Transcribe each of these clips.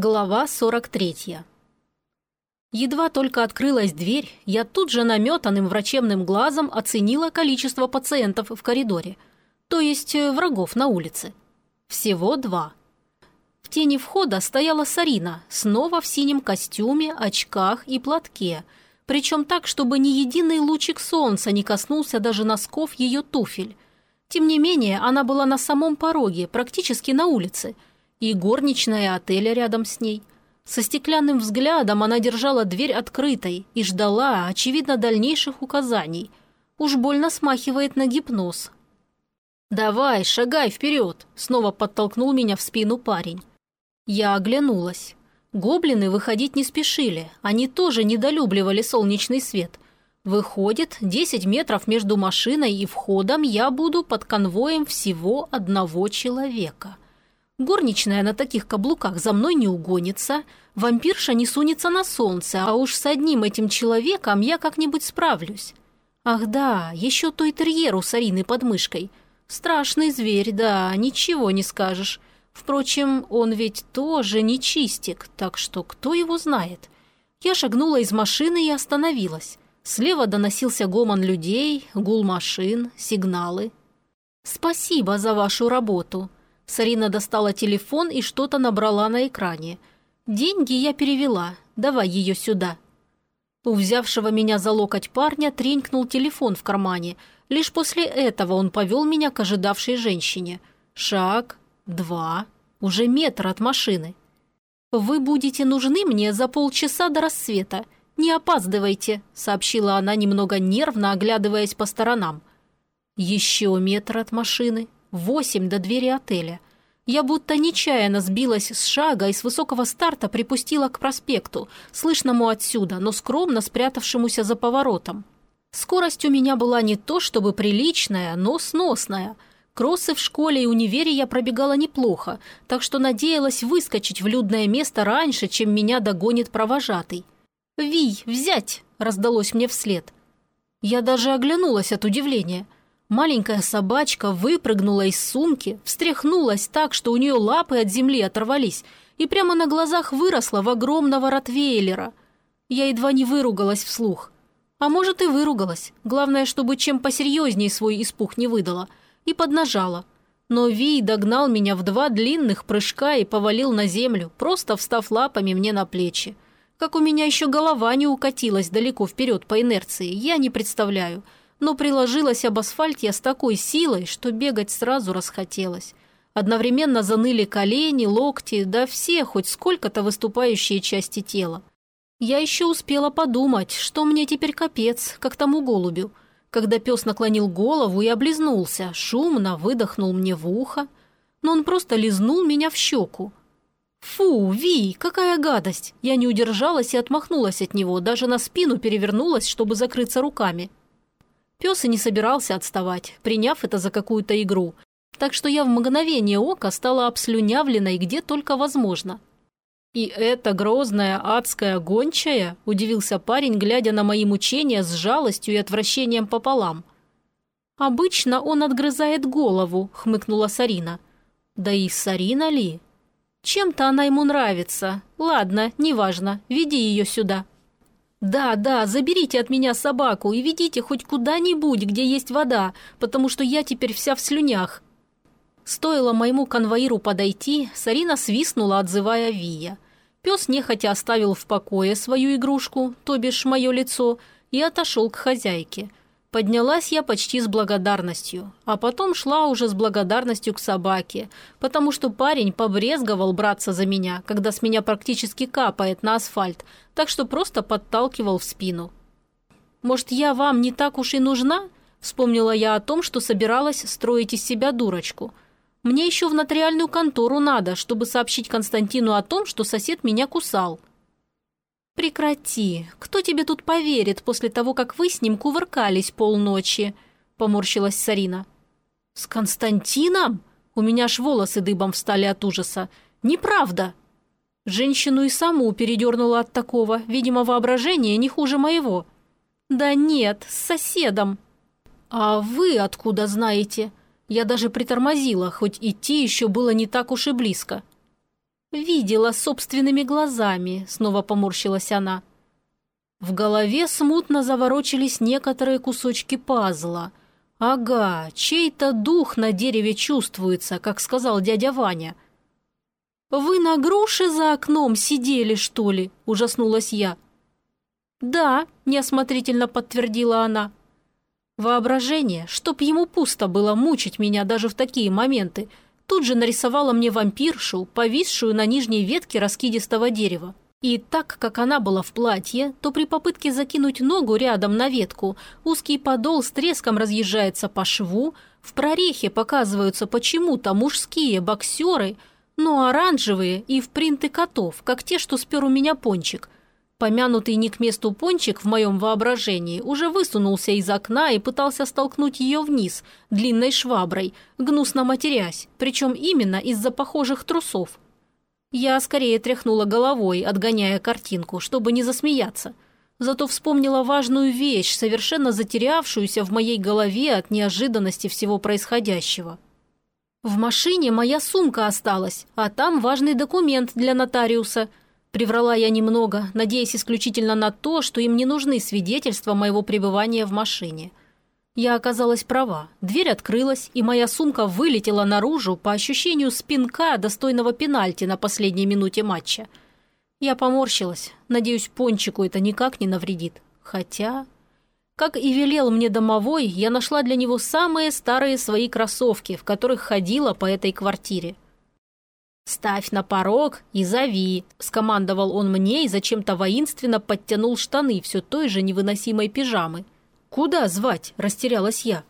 Глава 43 Едва только открылась дверь, я тут же наметанным врачебным глазом оценила количество пациентов в коридоре, то есть э, врагов на улице. Всего два. В тени входа стояла Сарина, снова в синем костюме, очках и платке, причем так, чтобы ни единый лучик солнца не коснулся даже носков ее туфель. Тем не менее, она была на самом пороге, практически на улице – и горничная отеля рядом с ней. Со стеклянным взглядом она держала дверь открытой и ждала, очевидно, дальнейших указаний. Уж больно смахивает на гипноз. «Давай, шагай вперед!» – снова подтолкнул меня в спину парень. Я оглянулась. Гоблины выходить не спешили, они тоже недолюбливали солнечный свет. Выходит, 10 метров между машиной и входом я буду под конвоем всего одного человека – Горничная на таких каблуках за мной не угонится, вампирша не сунется на солнце, а уж с одним этим человеком я как-нибудь справлюсь. Ах да, еще той терьер у Сарины под мышкой. Страшный зверь, да, ничего не скажешь. Впрочем, он ведь тоже не чистик, так что кто его знает. Я шагнула из машины и остановилась. Слева доносился гомон людей, гул машин, сигналы. «Спасибо за вашу работу», Сарина достала телефон и что-то набрала на экране. «Деньги я перевела. Давай ее сюда». У взявшего меня за локоть парня тренькнул телефон в кармане. Лишь после этого он повел меня к ожидавшей женщине. Шаг, два, уже метр от машины. «Вы будете нужны мне за полчаса до рассвета. Не опаздывайте», — сообщила она немного нервно, оглядываясь по сторонам. Еще метр от машины, Восемь до двери отеля. Я будто нечаянно сбилась с шага и с высокого старта припустила к проспекту, слышному отсюда, но скромно спрятавшемуся за поворотом. Скорость у меня была не то чтобы приличная, но сносная. Кроссы в школе и универе я пробегала неплохо, так что надеялась выскочить в людное место раньше, чем меня догонит провожатый. «Вий, взять!» – раздалось мне вслед. Я даже оглянулась от удивления – Маленькая собачка выпрыгнула из сумки, встряхнулась так, что у нее лапы от земли оторвались, и прямо на глазах выросла в огромного ротвейлера. Я едва не выругалась вслух. А может и выругалась. Главное, чтобы чем посерьезнее свой испух не выдала. И поднажала. Но Вий догнал меня в два длинных прыжка и повалил на землю, просто встав лапами мне на плечи. Как у меня еще голова не укатилась далеко вперед по инерции, я не представляю – но приложилась об асфальт я с такой силой, что бегать сразу расхотелось. Одновременно заныли колени, локти, да все хоть сколько-то выступающие части тела. Я еще успела подумать, что мне теперь капец, как тому голубю. Когда пес наклонил голову и облизнулся, шумно выдохнул мне в ухо, но он просто лизнул меня в щеку. «Фу, Ви, какая гадость!» Я не удержалась и отмахнулась от него, даже на спину перевернулась, чтобы закрыться руками. Пес и не собирался отставать, приняв это за какую-то игру. Так что я в мгновение ока стала обслюнявленной где только возможно. «И это грозная адская гончая?» – удивился парень, глядя на мои мучения с жалостью и отвращением пополам. «Обычно он отгрызает голову», – хмыкнула Сарина. «Да и Сарина ли?» «Чем-то она ему нравится. Ладно, неважно, веди ее сюда». «Да, да, заберите от меня собаку и ведите хоть куда-нибудь, где есть вода, потому что я теперь вся в слюнях». Стоило моему конвоиру подойти, Сарина свистнула, отзывая Вия. Пес нехотя оставил в покое свою игрушку, то бишь мое лицо, и отошел к хозяйке. Поднялась я почти с благодарностью, а потом шла уже с благодарностью к собаке, потому что парень побрезговал браться за меня, когда с меня практически капает на асфальт, так что просто подталкивал в спину. «Может, я вам не так уж и нужна?» Вспомнила я о том, что собиралась строить из себя дурочку. «Мне еще в нотариальную контору надо, чтобы сообщить Константину о том, что сосед меня кусал». «Прекрати. Кто тебе тут поверит после того, как вы с ним кувыркались полночи?» – поморщилась Сарина. «С Константином?» У меня аж волосы дыбом встали от ужаса. «Неправда!» Женщину и саму передернула от такого, видимо, воображение не хуже моего. «Да нет, с соседом». «А вы откуда знаете?» Я даже притормозила, хоть идти еще было не так уж и близко. «Видела собственными глазами», — снова поморщилась она. В голове смутно заворочились некоторые кусочки пазла. «Ага, чей-то дух на дереве чувствуется, как сказал дядя Ваня». «Вы на груше за окном сидели, что ли?» – ужаснулась я. «Да», – неосмотрительно подтвердила она. Воображение, чтоб ему пусто было мучить меня даже в такие моменты, тут же нарисовало мне вампиршу, повисшую на нижней ветке раскидистого дерева. И так как она была в платье, то при попытке закинуть ногу рядом на ветку, узкий подол с треском разъезжается по шву, в прорехе показываются почему-то мужские боксеры, но оранжевые и в принты котов, как те, что спер у меня пончик – Помянутый не к месту пончик в моем воображении уже высунулся из окна и пытался столкнуть ее вниз длинной шваброй, гнусно матерясь, причем именно из-за похожих трусов. Я скорее тряхнула головой, отгоняя картинку, чтобы не засмеяться. Зато вспомнила важную вещь, совершенно затерявшуюся в моей голове от неожиданности всего происходящего. В машине моя сумка осталась, а там важный документ для нотариуса – Приврала я немного, надеясь исключительно на то, что им не нужны свидетельства моего пребывания в машине. Я оказалась права. Дверь открылась, и моя сумка вылетела наружу по ощущению спинка, достойного пенальти на последней минуте матча. Я поморщилась. Надеюсь, пончику это никак не навредит. Хотя... Как и велел мне домовой, я нашла для него самые старые свои кроссовки, в которых ходила по этой квартире. «Ставь на порог и зови», – скомандовал он мне и зачем-то воинственно подтянул штаны все той же невыносимой пижамы. «Куда звать?» – растерялась я.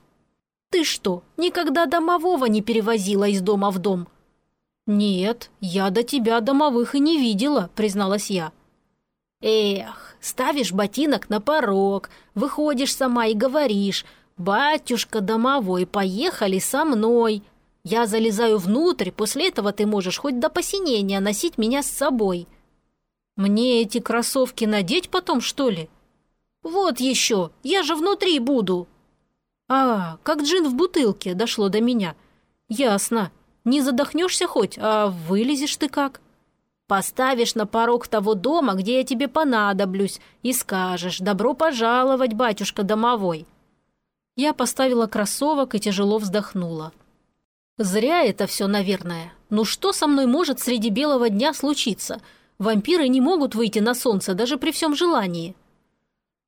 «Ты что, никогда домового не перевозила из дома в дом?» «Нет, я до тебя домовых и не видела», – призналась я. «Эх, ставишь ботинок на порог, выходишь сама и говоришь, «Батюшка домовой, поехали со мной», я залезаю внутрь, после этого ты можешь хоть до посинения носить меня с собой. Мне эти кроссовки надеть потом, что ли? Вот еще, я же внутри буду. А, как джин в бутылке, дошло до меня. Ясно. Не задохнешься хоть, а вылезешь ты как? Поставишь на порог того дома, где я тебе понадоблюсь, и скажешь «Добро пожаловать, батюшка домовой». Я поставила кроссовок и тяжело вздохнула. Зря это все, наверное. Ну что со мной может среди белого дня случиться? Вампиры не могут выйти на солнце даже при всем желании.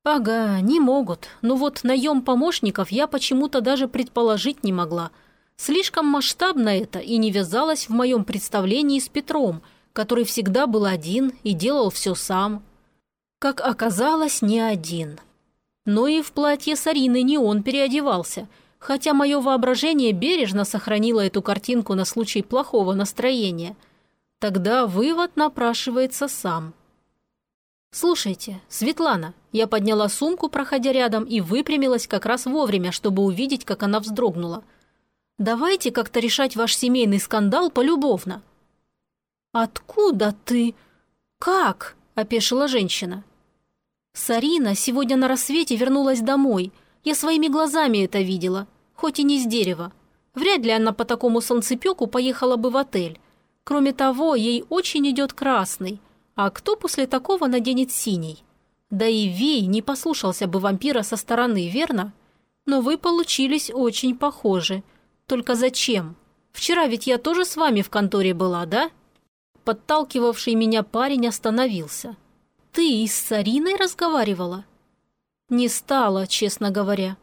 Ага, не могут. Ну вот наем помощников я почему-то даже предположить не могла. Слишком масштабно это и не вязалось в моем представлении с Петром, который всегда был один и делал все сам. Как оказалось, не один. Но и в платье с Ариной не он переодевался – хотя мое воображение бережно сохранило эту картинку на случай плохого настроения. Тогда вывод напрашивается сам. «Слушайте, Светлана», я подняла сумку, проходя рядом, и выпрямилась как раз вовремя, чтобы увидеть, как она вздрогнула. «Давайте как-то решать ваш семейный скандал полюбовно». «Откуда ты? Как?» – опешила женщина. «Сарина сегодня на рассвете вернулась домой. Я своими глазами это видела, хоть и не с дерева. Вряд ли она по такому солнцепеку поехала бы в отель. Кроме того, ей очень идет красный. А кто после такого наденет синий? Да и Вей не послушался бы вампира со стороны, верно? Но вы получились очень похожи. Только зачем? Вчера ведь я тоже с вами в конторе была, да?» Подталкивавший меня парень остановился. «Ты и с Сариной разговаривала?» Не стало, честно говоря.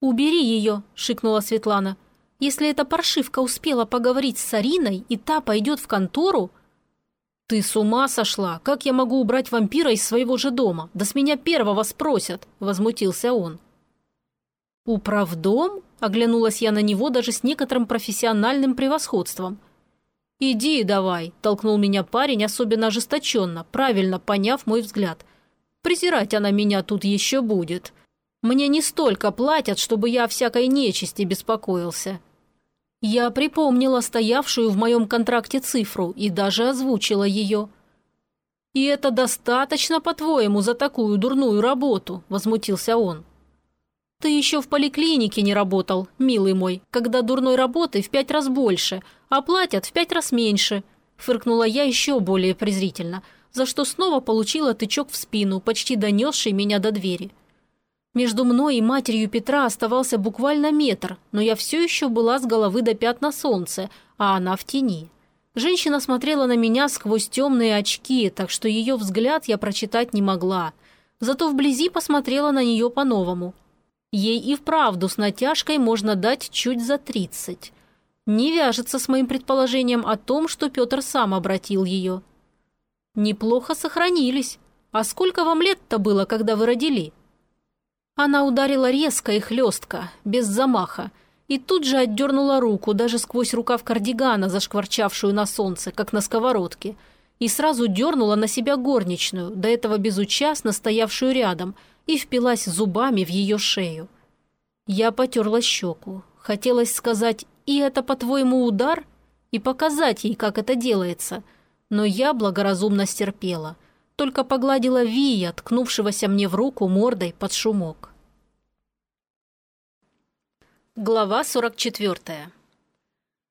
«Убери ее», – шикнула Светлана. «Если эта паршивка успела поговорить с Сариной, и та пойдет в контору...» «Ты с ума сошла? Как я могу убрать вампира из своего же дома? Да с меня первого спросят!» – возмутился он. «Управдом?» – оглянулась я на него даже с некоторым профессиональным превосходством. «Иди давай», – толкнул меня парень особенно ожесточенно, правильно поняв мой взгляд – Презирать она меня тут еще будет. Мне не столько платят, чтобы я о всякой нечисти беспокоился. Я припомнила стоявшую в моем контракте цифру и даже озвучила ее. «И это достаточно, по-твоему, за такую дурную работу?» – возмутился он. «Ты еще в поликлинике не работал, милый мой, когда дурной работы в пять раз больше, а платят в пять раз меньше. – фыркнула я еще более презрительно, за что снова получила тычок в спину, почти донесший меня до двери. Между мной и матерью Петра оставался буквально метр, но я все еще была с головы до пят на солнце, а она в тени. Женщина смотрела на меня сквозь темные очки, так что ее взгляд я прочитать не могла. Зато вблизи посмотрела на нее по-новому. Ей и вправду с натяжкой можно дать чуть за тридцать. Не вяжется с моим предположением о том, что Петр сам обратил ее. Неплохо сохранились. А сколько вам лет-то было, когда вы родили? Она ударила резко и хлестко, без замаха, и тут же отдернула руку, даже сквозь рукав кардигана, зашкварчавшую на солнце, как на сковородке, и сразу дернула на себя горничную, до этого безучастно стоявшую рядом, и впилась зубами в ее шею. Я потерла щеку. Хотелось сказать «И это, по-твоему, удар?» и показать ей, как это делается. Но я благоразумно стерпела. Только погладила Вия, ткнувшегося мне в руку мордой под шумок. Глава 44.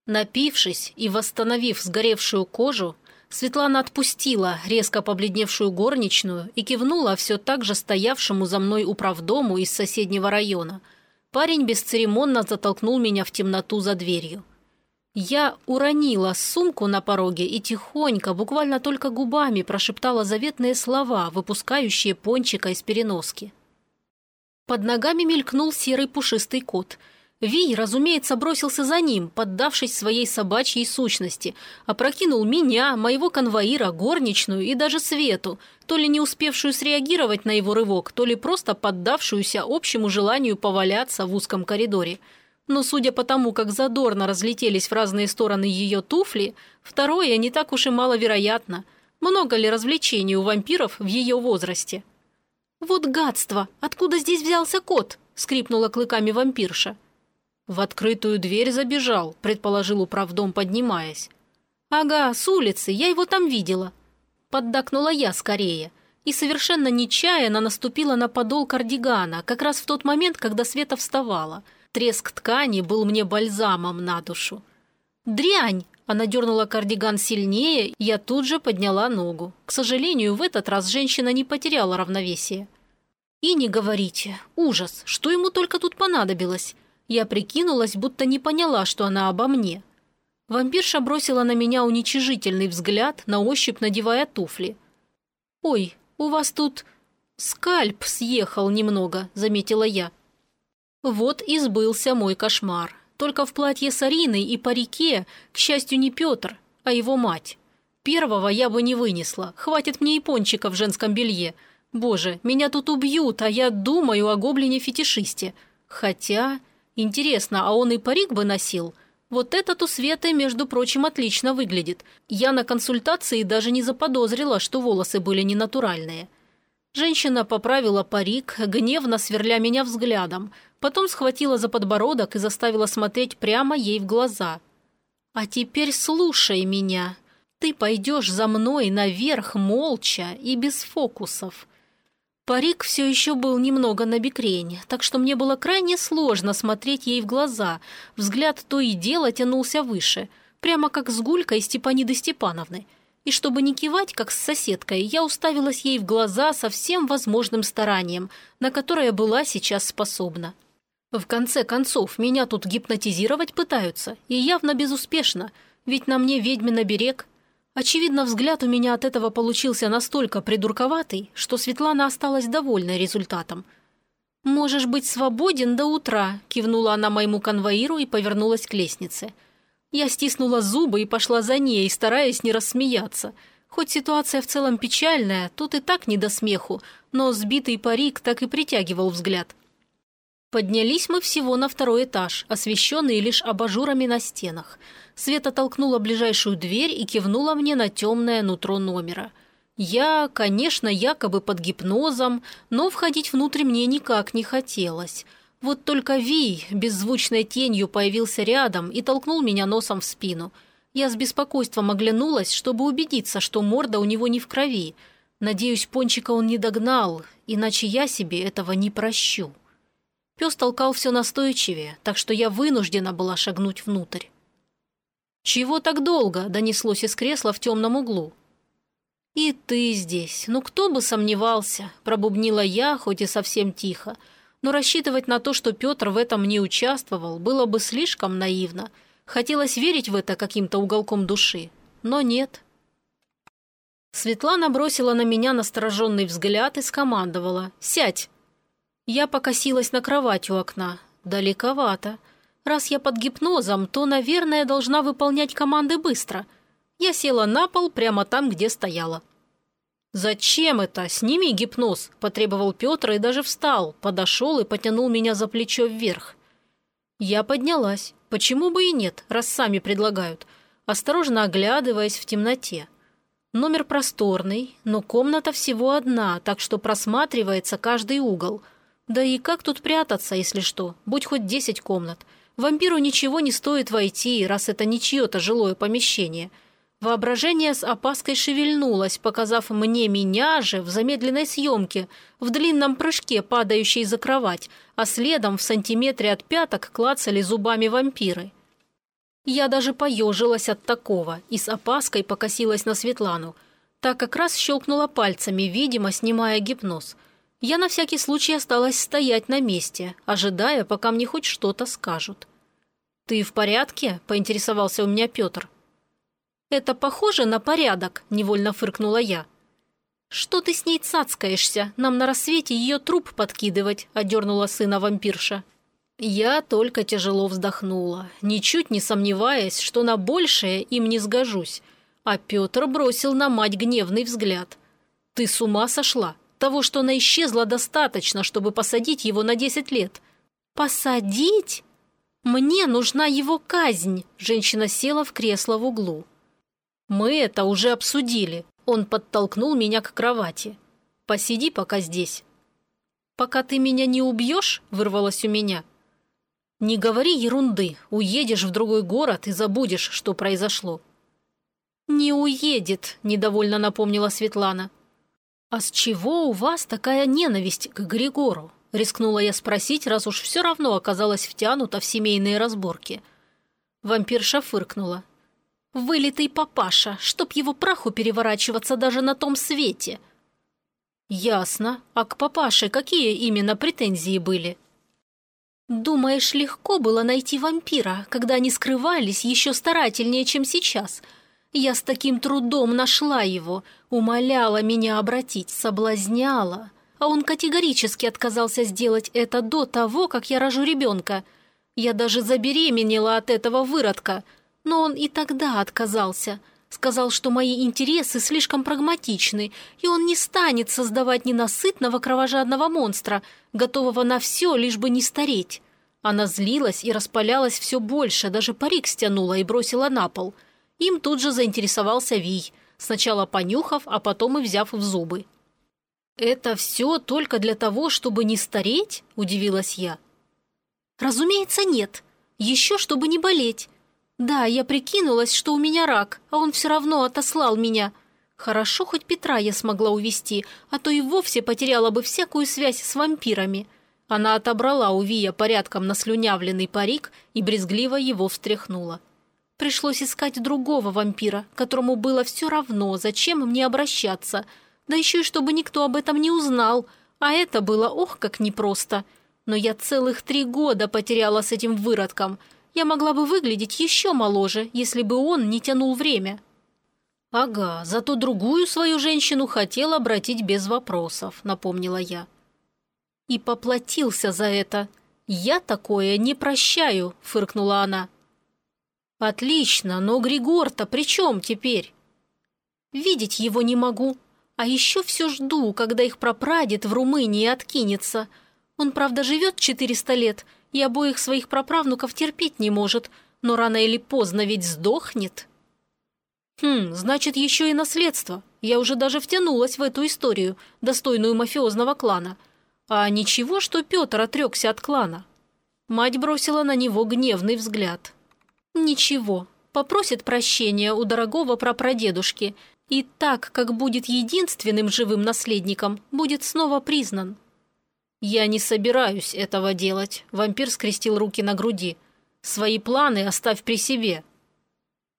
Напившись и восстановив сгоревшую кожу, Светлана отпустила резко побледневшую горничную и кивнула все так же стоявшему за мной управдому из соседнего района. Парень бесцеремонно затолкнул меня в темноту за дверью. Я уронила сумку на пороге и тихонько, буквально только губами прошептала заветные слова, выпускающие пончика из переноски. Под ногами мелькнул серый пушистый кот – Вий, разумеется, бросился за ним, поддавшись своей собачьей сущности, опрокинул меня, моего конвоира, горничную и даже Свету, то ли не успевшую среагировать на его рывок, то ли просто поддавшуюся общему желанию поваляться в узком коридоре. Но судя по тому, как задорно разлетелись в разные стороны ее туфли, второе не так уж и маловероятно. Много ли развлечений у вампиров в ее возрасте? «Вот гадство! Откуда здесь взялся кот?» – скрипнула клыками вампирша. «В открытую дверь забежал», – предположил управдом, поднимаясь. «Ага, с улицы, я его там видела». Поддакнула я скорее и совершенно нечаянно наступила на подол кардигана, как раз в тот момент, когда Света вставала. Треск ткани был мне бальзамом на душу. «Дрянь!» – она дернула кардиган сильнее, я тут же подняла ногу. К сожалению, в этот раз женщина не потеряла равновесие. «И не говорите. Ужас! Что ему только тут понадобилось?» Я прикинулась, будто не поняла, что она обо мне. Вампирша бросила на меня уничижительный взгляд, на ощупь надевая туфли. «Ой, у вас тут скальп съехал немного», – заметила я. Вот и сбылся мой кошмар. Только в платье с Ариной и парике, к счастью, не Петр, а его мать. Первого я бы не вынесла, хватит мне и пончика в женском белье. Боже, меня тут убьют, а я думаю о гоблине-фетишисте. Хотя... Интересно, а он и парик бы носил? Вот этот у Светы, между прочим, отлично выглядит. Я на консультации даже не заподозрила, что волосы были ненатуральные. Женщина поправила парик, гневно сверля меня взглядом, потом схватила за подбородок и заставила смотреть прямо ей в глаза. «А теперь слушай меня. Ты пойдешь за мной наверх молча и без фокусов. Парик все еще был немного на бекрень, так что мне было крайне сложно смотреть ей в глаза. Взгляд то и дело тянулся выше, прямо как с гулькой Степаниды Степановны. И чтобы не кивать, как с соседкой, я уставилась ей в глаза со всем возможным старанием, на которое была сейчас способна. В конце концов, меня тут гипнотизировать пытаются, и явно безуспешно, ведь на мне ведьмин оберег – Очевидно, взгляд у меня от этого получился настолько придурковатый, что Светлана осталась довольна результатом. «Можешь быть свободен до утра», – кивнула она моему конвоиру и повернулась к лестнице. Я стиснула зубы и пошла за ней, стараясь не рассмеяться. Хоть ситуация в целом печальная, тут и так не до смеху, но сбитый парик так и притягивал взгляд. Поднялись мы всего на второй этаж, освещенный лишь абажурами на стенах – Света толкнула ближайшую дверь и кивнула мне на темное нутро номера. Я, конечно, якобы под гипнозом, но входить внутрь мне никак не хотелось. Вот только Вий беззвучной тенью появился рядом и толкнул меня носом в спину. Я с беспокойством оглянулась, чтобы убедиться, что морда у него не в крови. Надеюсь, пончика он не догнал, иначе я себе этого не прощу. Пес толкал все настойчивее, так что я вынуждена была шагнуть внутрь. «Чего так долго?» – донеслось из кресла в темном углу. «И ты здесь. Ну кто бы сомневался?» – пробубнила я, хоть и совсем тихо. Но рассчитывать на то, что Петр в этом не участвовал, было бы слишком наивно. Хотелось верить в это каким-то уголком души, но нет. Светлана бросила на меня настороженный взгляд и скомандовала «Сядь!». Я покосилась на кровать у окна. Далековато. Раз я под гипнозом, то, наверное, должна выполнять команды быстро. Я села на пол прямо там, где стояла. «Зачем это? Сними гипноз!» – потребовал Петр и даже встал, подошел и потянул меня за плечо вверх. Я поднялась. Почему бы и нет, раз сами предлагают, осторожно оглядываясь в темноте. Номер просторный, но комната всего одна, так что просматривается каждый угол. Да и как тут прятаться, если что, будь хоть десять комнат – Вампиру ничего не стоит войти, раз это не чье-то жилое помещение. Воображение с опаской шевельнулось, показав мне меня же в замедленной съемке, в длинном прыжке, падающей за кровать, а следом в сантиметре от пяток клацали зубами вампиры. Я даже поежилась от такого и с опаской покосилась на Светлану. Так как раз щелкнула пальцами, видимо, снимая гипноз – я на всякий случай осталась стоять на месте, ожидая, пока мне хоть что-то скажут. «Ты в порядке?» – поинтересовался у меня Петр. «Это похоже на порядок», – невольно фыркнула я. «Что ты с ней цацкаешься? Нам на рассвете ее труп подкидывать», – одернула сына вампирша. Я только тяжело вздохнула, ничуть не сомневаясь, что на большее им не сгожусь. А Петр бросил на мать гневный взгляд. «Ты с ума сошла? Того, что она исчезла, достаточно, чтобы посадить его на 10 лет. «Посадить? Мне нужна его казнь!» Женщина села в кресло в углу. «Мы это уже обсудили». Он подтолкнул меня к кровати. «Посиди пока здесь». «Пока ты меня не убьешь?» – вырвалось у меня. «Не говори ерунды. Уедешь в другой город и забудешь, что произошло». «Не уедет», – недовольно напомнила Светлана. «А с чего у вас такая ненависть к Григору?» – рискнула я спросить, раз уж все равно оказалась втянута в семейные разборки. Вампирша фыркнула. «Вылитый папаша, чтоб его праху переворачиваться даже на том свете!» «Ясно. А к папаше какие именно претензии были?» «Думаешь, легко было найти вампира, когда они скрывались еще старательнее, чем сейчас?» Я с таким трудом нашла его, умоляла меня обратить, соблазняла. А он категорически отказался сделать это до того, как я рожу ребенка. Я даже забеременела от этого выродка. Но он и тогда отказался. Сказал, что мои интересы слишком прагматичны, и он не станет создавать ненасытного кровожадного монстра, готового на все, лишь бы не стареть. Она злилась и распалялась все больше, даже парик стянула и бросила на пол – им тут же заинтересовался Вий, сначала понюхав, а потом и взяв в зубы. «Это все только для того, чтобы не стареть?» – удивилась я. «Разумеется, нет. Еще чтобы не болеть. Да, я прикинулась, что у меня рак, а он все равно отослал меня. Хорошо, хоть Петра я смогла увести, а то и вовсе потеряла бы всякую связь с вампирами». Она отобрала у Вия порядком наслюнявленный парик и брезгливо его встряхнула. Пришлось искать другого вампира, которому было все равно, зачем мне обращаться. Да еще и чтобы никто об этом не узнал. А это было ох, как непросто. Но я целых три года потеряла с этим выродком. Я могла бы выглядеть еще моложе, если бы он не тянул время. «Ага, зато другую свою женщину хотел обратить без вопросов», — напомнила я. «И поплатился за это. Я такое не прощаю», — фыркнула она. «Отлично, но Григор-то при чем теперь?» «Видеть его не могу, а еще все жду, когда их прапрадед в Румынии откинется. Он, правда, живет 400 лет и обоих своих праправнуков терпеть не может, но рано или поздно ведь сдохнет». «Хм, значит, еще и наследство. Я уже даже втянулась в эту историю, достойную мафиозного клана. А ничего, что Петр отрекся от клана». Мать бросила на него гневный взгляд. Ничего, попросит прощения у дорогого прапрадедушки, и так, как будет единственным живым наследником, будет снова признан. «Я не собираюсь этого делать», – вампир скрестил руки на груди. «Свои планы оставь при себе».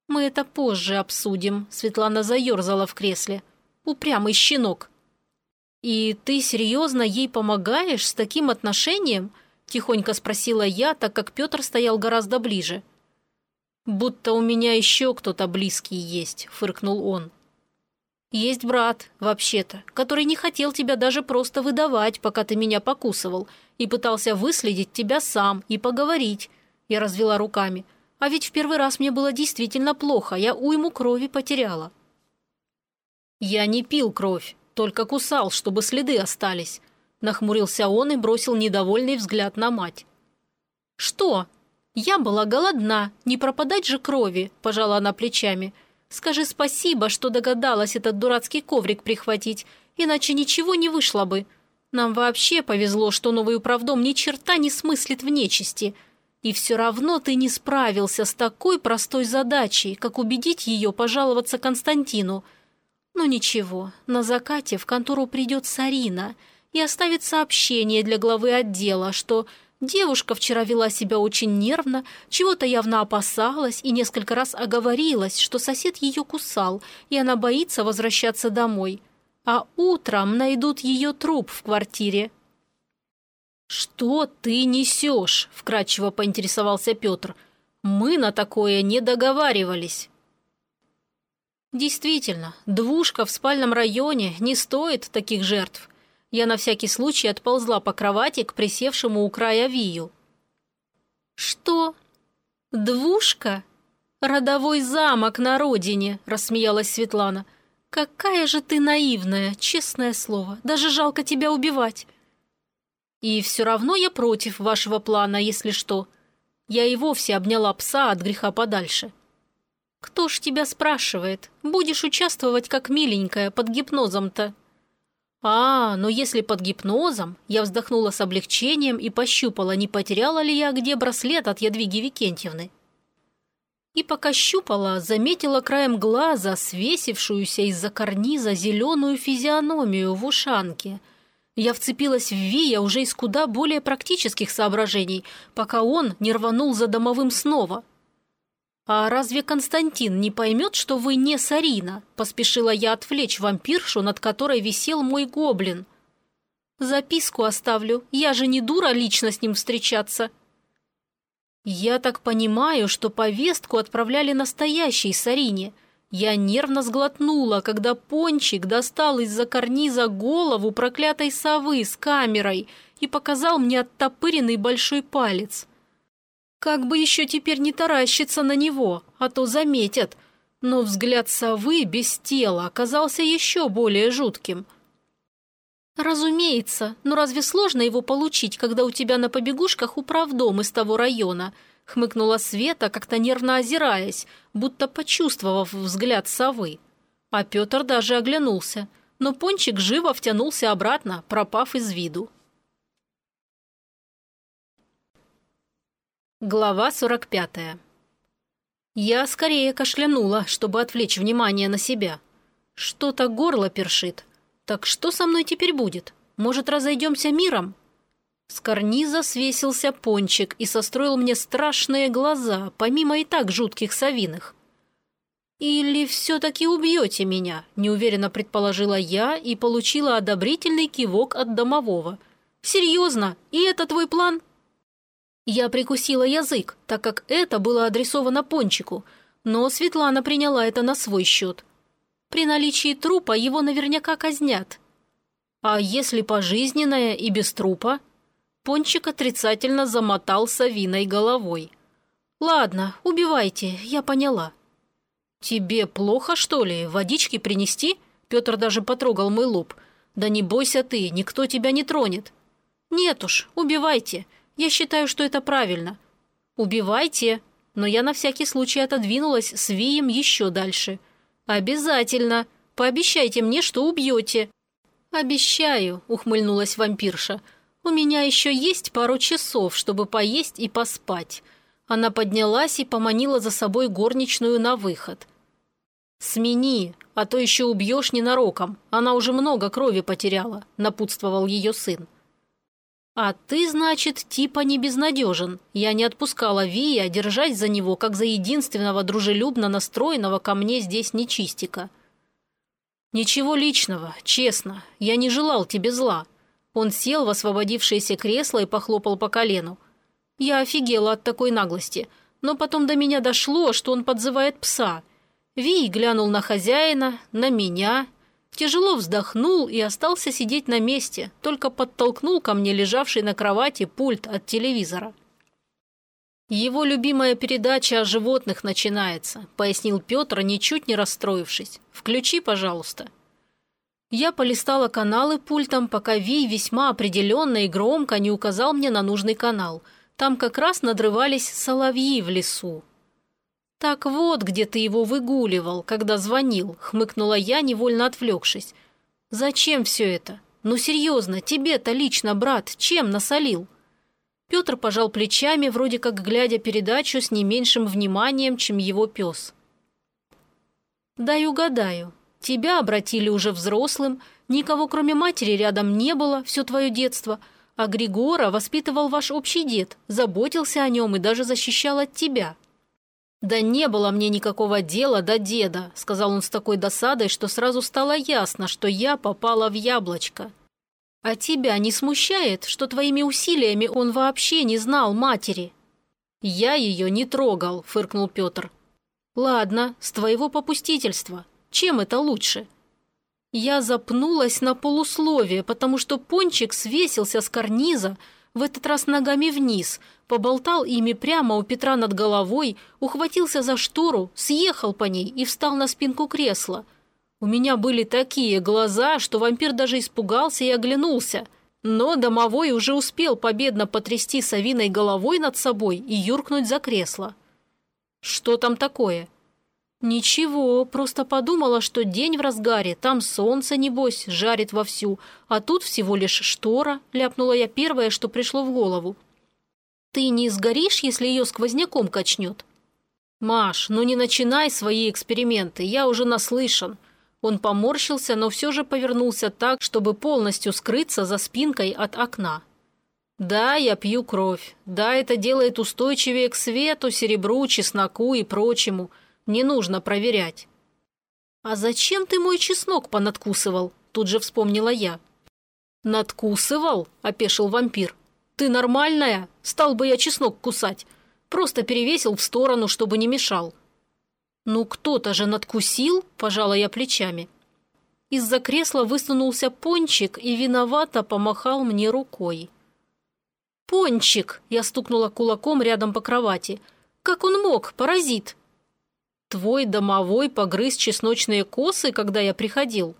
«Мы это позже обсудим», — Светлана заерзала в кресле. «Упрямый щенок». «И ты серьезно ей помогаешь с таким отношением?» – тихонько спросила я, так как Петр стоял гораздо ближе. «Будто у меня еще кто-то близкий есть», – фыркнул он. «Есть брат, вообще-то, который не хотел тебя даже просто выдавать, пока ты меня покусывал, и пытался выследить тебя сам и поговорить». Я развела руками. «А ведь в первый раз мне было действительно плохо, я уйму крови потеряла». «Я не пил кровь, только кусал, чтобы следы остались», – нахмурился он и бросил недовольный взгляд на мать. «Что? Я была голодна, не пропадать же крови», – пожала она плечами. «Скажи спасибо, что догадалась этот дурацкий коврик прихватить, иначе ничего не вышло бы. Нам вообще повезло, что новый управдом ни черта не смыслит в нечисти. И все равно ты не справился с такой простой задачей, как убедить ее пожаловаться Константину». Ну ничего, на закате в контору придет Сарина и оставит сообщение для главы отдела, что девушка вчера вела себя очень нервно, чего-то явно опасалась и несколько раз оговорилась, что сосед ее кусал, и она боится возвращаться домой. А утром найдут ее труп в квартире. «Что ты несешь?» – вкратчиво поинтересовался Петр. «Мы на такое не договаривались». Действительно, двушка в спальном районе не стоит таких жертв. Я на всякий случай отползла по кровати к присевшему у края Вию. «Что? Двушка? Родовой замок на родине!» – рассмеялась Светлана. «Какая же ты наивная, честное слово. Даже жалко тебя убивать». «И все равно я против вашего плана, если что. Я и вовсе обняла пса от греха подальше». «Кто ж тебя спрашивает? Будешь участвовать как миленькая, под гипнозом-то». «А, но если под гипнозом...» Я вздохнула с облегчением и пощупала, не потеряла ли я где браслет от Ядвиги Викентьевны. И пока щупала, заметила краем глаза свесившуюся из-за карниза зеленую физиономию в ушанке. Я вцепилась в Вия уже из куда более практических соображений, пока он не рванул за домовым снова – «А разве Константин не поймет, что вы не Сарина?» – поспешила я отвлечь вампиршу, над которой висел мой гоблин. «Записку оставлю, я же не дура лично с ним встречаться». «Я так понимаю, что повестку отправляли настоящей Сарине. Я нервно сглотнула, когда Пончик достал из-за карниза голову проклятой совы с камерой и показал мне оттопыренный большой палец». Как бы еще теперь не таращиться на него, а то заметят. Но взгляд совы без тела оказался еще более жутким. «Разумеется, но разве сложно его получить, когда у тебя на побегушках управдом из того района?» хмыкнула Света, как-то нервно озираясь, будто почувствовав взгляд совы. А Петр даже оглянулся, но Пончик живо втянулся обратно, пропав из виду. Глава 45. Я скорее кашлянула, чтобы отвлечь внимание на себя. Что-то горло першит. Так что со мной теперь будет? Может, разойдемся миром? С карниза свесился пончик и состроил мне страшные глаза, помимо и так жутких совиных. «Или все-таки убьете меня?» – неуверенно предположила я и получила одобрительный кивок от домового. «Серьезно? И это твой план?» Я прикусила язык, так как это было адресовано Пончику, но Светлана приняла это на свой счет. При наличии трупа его наверняка казнят. А если пожизненное и без трупа? Пончик отрицательно замотал совиной головой. «Ладно, убивайте, я поняла». «Тебе плохо, что ли? Водички принести?» Петр даже потрогал мой лоб. «Да не бойся ты, никто тебя не тронет». «Нет уж, убивайте. Я считаю, что это правильно. Убивайте, но я на всякий случай отодвинулась с Вием еще дальше. Обязательно. Пообещайте мне, что убьете. Обещаю, ухмыльнулась вампирша. У меня еще есть пару часов, чтобы поесть и поспать. Она поднялась и поманила за собой горничную на выход. «Смени, а то еще убьешь ненароком. Она уже много крови потеряла», – напутствовал ее сын. «А ты, значит, типа не безнадежен. Я не отпускала Вия держать за него, как за единственного дружелюбно настроенного ко мне здесь нечистика». «Ничего личного, честно. Я не желал тебе зла». Он сел в освободившееся кресло и похлопал по колену. Я офигела от такой наглости, но потом до меня дошло, что он подзывает пса. Вий глянул на хозяина, на меня Тяжело вздохнул и остался сидеть на месте, только подтолкнул ко мне лежавший на кровати пульт от телевизора. «Его любимая передача о животных начинается», – пояснил Петр, ничуть не расстроившись. «Включи, пожалуйста». Я полистала каналы пультом, пока Ви весьма определенно и громко не указал мне на нужный канал. Там как раз надрывались соловьи в лесу. «Так вот, где ты его выгуливал, когда звонил», — хмыкнула я, невольно отвлекшись. «Зачем все это? Ну серьезно, тебе-то лично, брат, чем насолил?» Петр пожал плечами, вроде как глядя передачу с не меньшим вниманием, чем его пес. «Дай угадаю. Тебя обратили уже взрослым, никого кроме матери рядом не было все твое детство, а Григора воспитывал ваш общий дед, заботился о нем и даже защищал от тебя». «Да не было мне никакого дела до деда», — сказал он с такой досадой, что сразу стало ясно, что я попала в яблочко. «А тебя не смущает, что твоими усилиями он вообще не знал матери?» «Я ее не трогал», — фыркнул Петр. «Ладно, с твоего попустительства. Чем это лучше?» Я запнулась на полусловие, потому что пончик свесился с карниза, в этот раз ногами вниз, поболтал ими прямо у Петра над головой, ухватился за штору, съехал по ней и встал на спинку кресла. У меня были такие глаза, что вампир даже испугался и оглянулся. Но домовой уже успел победно потрясти совиной головой над собой и юркнуть за кресло. «Что там такое?» «Ничего, просто подумала, что день в разгаре, там солнце, небось, жарит вовсю, а тут всего лишь штора», — ляпнула я первое, что пришло в голову. «Ты не сгоришь, если ее сквозняком качнет?» «Маш, ну не начинай свои эксперименты, я уже наслышан». Он поморщился, но все же повернулся так, чтобы полностью скрыться за спинкой от окна. «Да, я пью кровь. Да, это делает устойчивее к свету, серебру, чесноку и прочему». Не нужно проверять». «А зачем ты мой чеснок понадкусывал?» Тут же вспомнила я. «Надкусывал?» – опешил вампир. «Ты нормальная? Стал бы я чеснок кусать. Просто перевесил в сторону, чтобы не мешал». «Ну кто-то же надкусил?» – пожала я плечами. Из-за кресла высунулся пончик и виновато помахал мне рукой. «Пончик!» – я стукнула кулаком рядом по кровати. «Как он мог, паразит? Твой домовой погрыз чесночные косы, когда я приходил?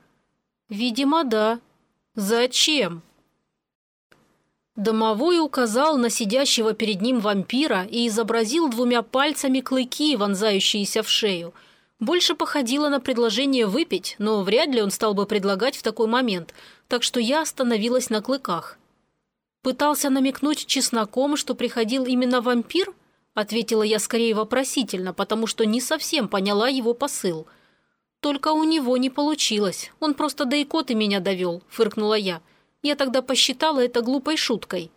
Видимо, да. Зачем? Домовой указал на сидящего перед ним вампира и изобразил двумя пальцами клыки, вонзающиеся в шею. Больше походило на предложение выпить, но вряд ли он стал бы предлагать в такой момент, так что я остановилась на клыках. Пытался намекнуть чесноком, что приходил именно вампир – Ответила я скорее вопросительно, потому что не совсем поняла его посыл. Только у него не получилось. Он просто до икоты меня довел, фыркнула я. Я тогда посчитала это глупой шуткой.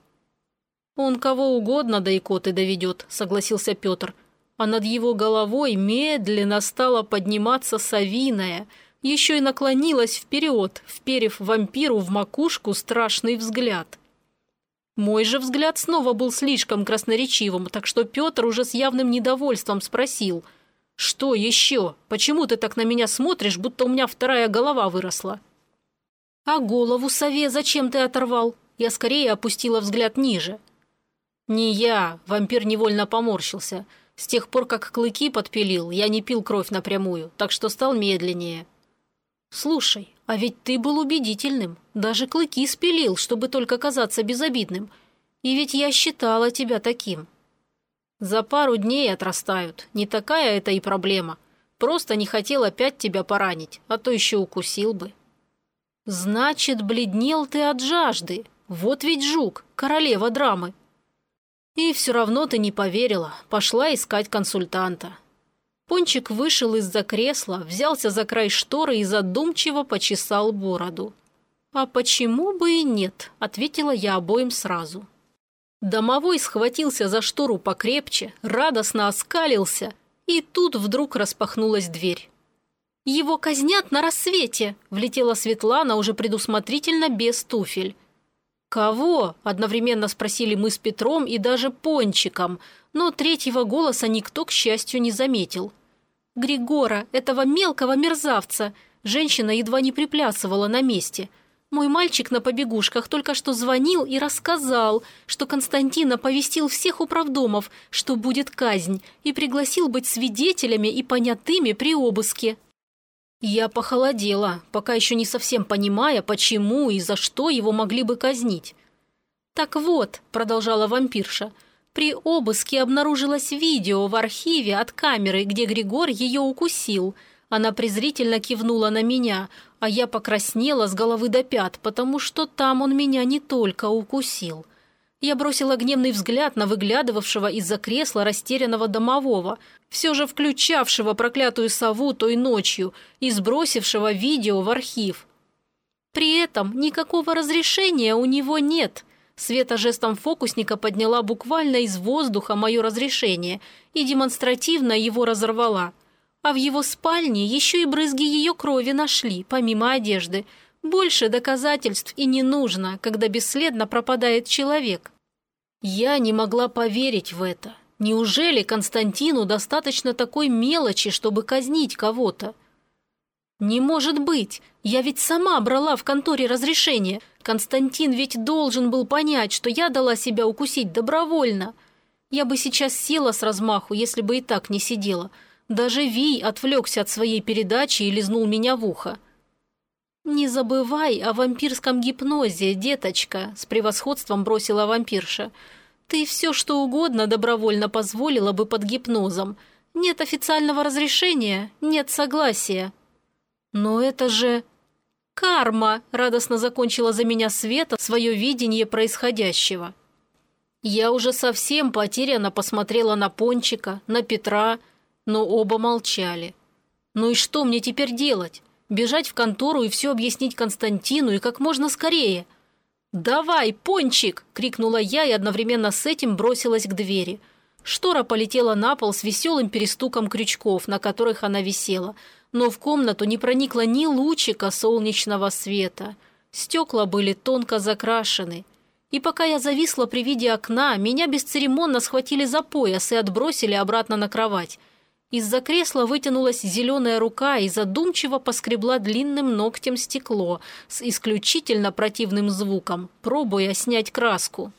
Он кого угодно до икоты доведет, согласился Петр. А над его головой медленно стала подниматься совиная, еще и наклонилась вперед, вперев вампиру в макушку страшный взгляд. Мой же взгляд снова был слишком красноречивым, так что Петр уже с явным недовольством спросил. «Что еще? Почему ты так на меня смотришь, будто у меня вторая голова выросла?» «А голову сове зачем ты оторвал?» Я скорее опустила взгляд ниже. «Не я», — вампир невольно поморщился. «С тех пор, как клыки подпилил, я не пил кровь напрямую, так что стал медленнее». «Слушай, а ведь ты был убедительным. Даже клыки спилил, чтобы только казаться безобидным. И ведь я считала тебя таким». «За пару дней отрастают. Не такая это и проблема. Просто не хотел опять тебя поранить, а то еще укусил бы». «Значит, бледнел ты от жажды. Вот ведь жук, королева драмы». «И все равно ты не поверила. Пошла искать консультанта. Пончик вышел из-за кресла, взялся за край шторы и задумчиво почесал бороду. «А почему бы и нет?» – ответила я обоим сразу. Домовой схватился за штору покрепче, радостно оскалился, и тут вдруг распахнулась дверь. «Его казнят на рассвете!» – влетела Светлана уже предусмотрительно без туфель. «Кого?» – одновременно спросили мы с Петром и даже Пончиком, но третьего голоса никто, к счастью, не заметил. «Григора, этого мелкого мерзавца!» Женщина едва не приплясывала на месте. «Мой мальчик на побегушках только что звонил и рассказал, что Константин оповестил всех управдомов, что будет казнь, и пригласил быть свидетелями и понятыми при обыске». Я похолодела, пока еще не совсем понимая, почему и за что его могли бы казнить. «Так вот», – продолжала вампирша, – «при обыске обнаружилось видео в архиве от камеры, где Григор ее укусил. Она презрительно кивнула на меня, а я покраснела с головы до пят, потому что там он меня не только укусил». Я бросила гневный взгляд на выглядывавшего из-за кресла растерянного домового, все же включавшего проклятую сову той ночью и сбросившего видео в архив. При этом никакого разрешения у него нет. Света жестом фокусника подняла буквально из воздуха мое разрешение и демонстративно его разорвала. А в его спальне еще и брызги ее крови нашли, помимо одежды – больше доказательств и не нужно, когда бесследно пропадает человек. Я не могла поверить в это. Неужели Константину достаточно такой мелочи, чтобы казнить кого-то? Не может быть! Я ведь сама брала в конторе разрешение. Константин ведь должен был понять, что я дала себя укусить добровольно. Я бы сейчас села с размаху, если бы и так не сидела. Даже Вий отвлекся от своей передачи и лизнул меня в ухо. «Не забывай о вампирском гипнозе, деточка», – с превосходством бросила вампирша. «Ты все, что угодно добровольно позволила бы под гипнозом. Нет официального разрешения, нет согласия». «Но это же...» «Карма!» – радостно закончила за меня Света свое видение происходящего. Я уже совсем потерянно посмотрела на Пончика, на Петра, но оба молчали. «Ну и что мне теперь делать? Бежать в контору и все объяснить Константину и как можно скорее. «Давай, пончик!» – крикнула я и одновременно с этим бросилась к двери. Штора полетела на пол с веселым перестуком крючков, на которых она висела, но в комнату не проникло ни лучика солнечного света. Стекла были тонко закрашены. И пока я зависла при виде окна, меня бесцеремонно схватили за пояс и отбросили обратно на кровать. Из-за кресла вытянулась зеленая рука и задумчиво поскребла длинным ногтем стекло с исключительно противным звуком, пробуя снять краску.